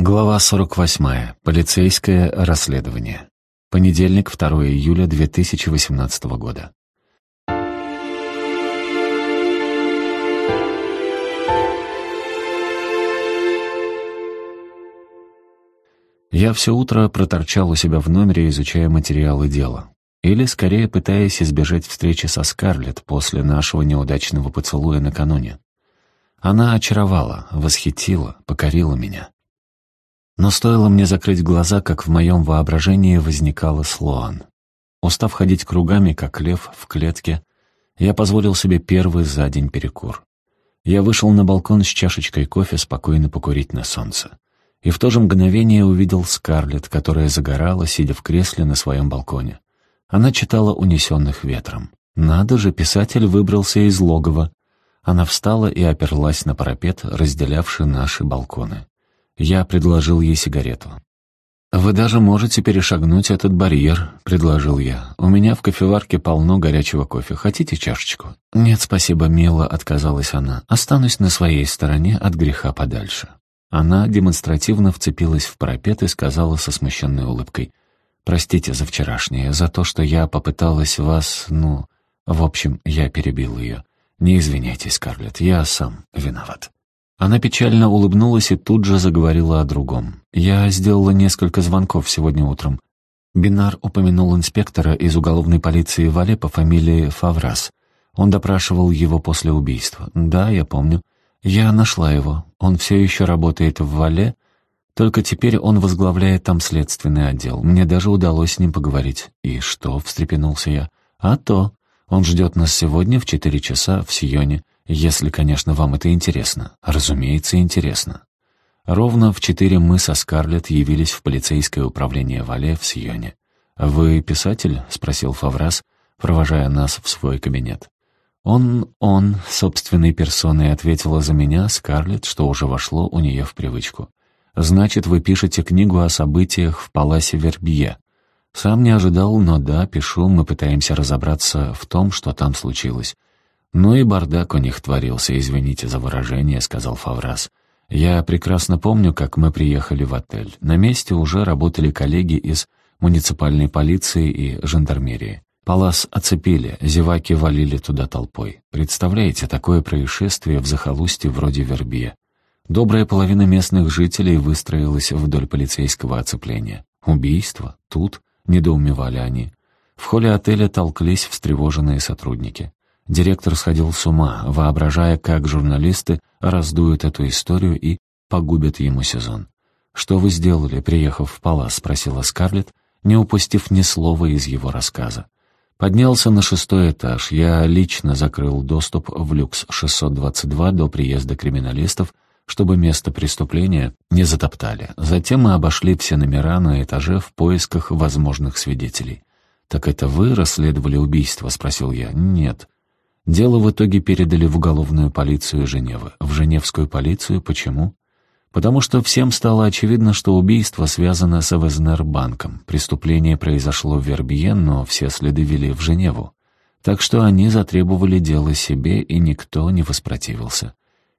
Глава 48. Полицейское расследование. Понедельник, 2 июля 2018 года. Я все утро проторчал у себя в номере, изучая материалы дела. Или, скорее, пытаясь избежать встречи со Скарлетт после нашего неудачного поцелуя накануне. Она очаровала, восхитила, покорила меня. Но стоило мне закрыть глаза, как в моем воображении возникала Слоан. Устав ходить кругами, как лев в клетке, я позволил себе первый за день перекур. Я вышел на балкон с чашечкой кофе спокойно покурить на солнце. И в то же мгновение увидел Скарлетт, которая загорала, сидя в кресле на своем балконе. Она читала «Унесенных ветром». Надо же, писатель выбрался из логова. Она встала и оперлась на парапет, разделявший наши балконы. Я предложил ей сигарету. «Вы даже можете перешагнуть этот барьер», — предложил я. «У меня в кофеварке полно горячего кофе. Хотите чашечку?» «Нет, спасибо, мило», — отказалась она. «Останусь на своей стороне от греха подальше». Она демонстративно вцепилась в парапет и сказала со смущенной улыбкой. «Простите за вчерашнее, за то, что я попыталась вас, ну...» В общем, я перебил ее. «Не извиняйтесь, Скарлетт, я сам виноват». Она печально улыбнулась и тут же заговорила о другом. «Я сделала несколько звонков сегодня утром. Бинар упомянул инспектора из уголовной полиции Вале по фамилии Фаврас. Он допрашивал его после убийства. Да, я помню. Я нашла его. Он все еще работает в Вале, только теперь он возглавляет там следственный отдел. Мне даже удалось с ним поговорить. И что?» — встрепенулся я. «А то. Он ждет нас сегодня в четыре часа в Сионе. Если, конечно, вам это интересно. Разумеется, интересно. Ровно в четыре мы со Скарлетт явились в полицейское управление Вале в Сионе. «Вы писатель?» — спросил Фаврас, провожая нас в свой кабинет. «Он, он, собственной персоной ответила за меня Скарлетт, что уже вошло у нее в привычку. Значит, вы пишете книгу о событиях в Паласе Вербье. Сам не ожидал, но да, пишу, мы пытаемся разобраться в том, что там случилось. «Ну и бардак у них творился, извините за выражение», — сказал Фаврас. «Я прекрасно помню, как мы приехали в отель. На месте уже работали коллеги из муниципальной полиции и жандармерии. Палас оцепили, зеваки валили туда толпой. Представляете, такое происшествие в захолустье вроде Вербье. Добрая половина местных жителей выстроилась вдоль полицейского оцепления. Убийство? Тут?» — недоумевали они. В холле отеля толклись встревоженные сотрудники. Директор сходил с ума, воображая, как журналисты раздуют эту историю и погубят ему сезон. «Что вы сделали, приехав в Палас?» — спросила Скарлетт, не упустив ни слова из его рассказа. Поднялся на шестой этаж. Я лично закрыл доступ в люкс 622 до приезда криминалистов, чтобы место преступления не затоптали. Затем мы обошли все номера на этаже в поисках возможных свидетелей. «Так это вы расследовали убийство?» — спросил я. «Нет». Дело в итоге передали в уголовную полицию Женевы. В Женевскую полицию почему? Потому что всем стало очевидно, что убийство связано с ЭВЗНР-банком. Преступление произошло в Вербиен, но все следы вели в Женеву. Так что они затребовали дело себе, и никто не воспротивился.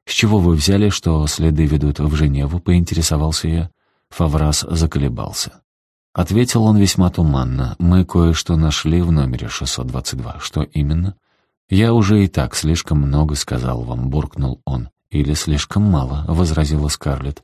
«С чего вы взяли, что следы ведут в Женеву?» — поинтересовался я. Фаврас заколебался. Ответил он весьма туманно. «Мы кое-что нашли в номере 622. Что именно?» «Я уже и так слишком много сказал вам», — буркнул он. «Или слишком мало», — возразила Скарлетт.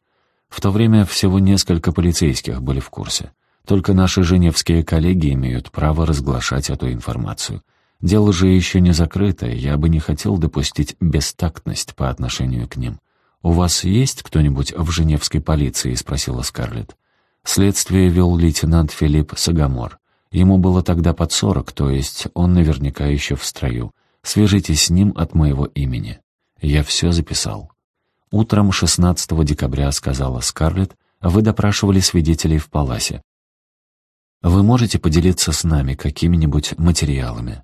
В то время всего несколько полицейских были в курсе. Только наши женевские коллеги имеют право разглашать эту информацию. Дело же еще не закрыто, я бы не хотел допустить бестактность по отношению к ним. «У вас есть кто-нибудь в женевской полиции?» — спросила Скарлетт. Следствие вел лейтенант Филипп Сагамор. Ему было тогда под сорок, то есть он наверняка еще в строю. Свяжитесь с ним от моего имени. Я все записал. Утром 16 декабря, сказала Скарлетт, вы допрашивали свидетелей в Паласе. Вы можете поделиться с нами какими-нибудь материалами?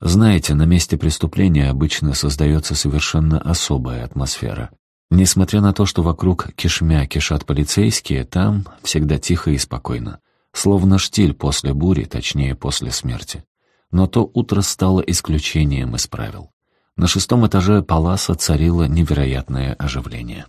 Знаете, на месте преступления обычно создается совершенно особая атмосфера. Несмотря на то, что вокруг кишмя кишат полицейские, там всегда тихо и спокойно. Словно штиль после бури, точнее, после смерти. Но то утро стало исключением из правил. На шестом этаже паласа царило невероятное оживление.